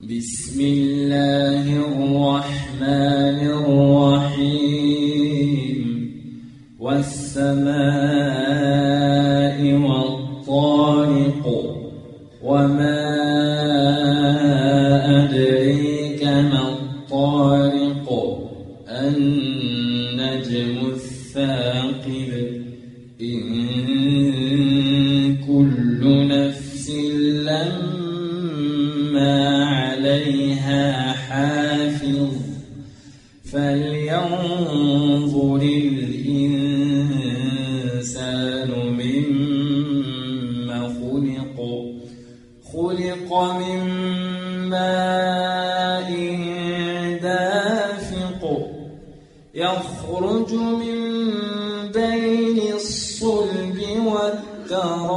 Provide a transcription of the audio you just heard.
بسم الله الرحمن الرحيم. والسماء والطارق وما أدريك ما الطارق. النجم الثاقب. إن عليها حافظ فلينظر الإنسان مما خلق خلق من ماء دافق يخرج من بين الصلب والترائب.